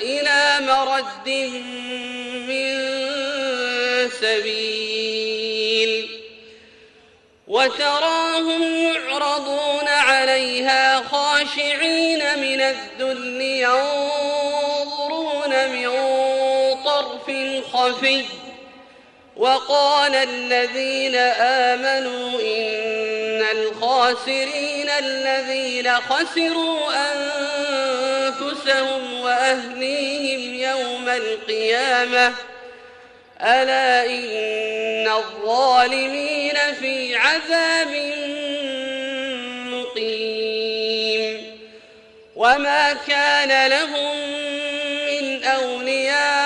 إلى مرد من سبيل وتراهم يعرضون عليها خاشعين من الذل ينظرون من طرف خفي وقال الذين آمنوا إن الخاسرين الذين خسروا أنفسهم وأهليهم يوم القيامة. ألا إن الظالمين في عذاب مقيم. وما كان لهم من أولياء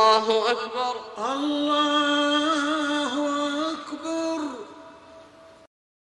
الله أكبر. الله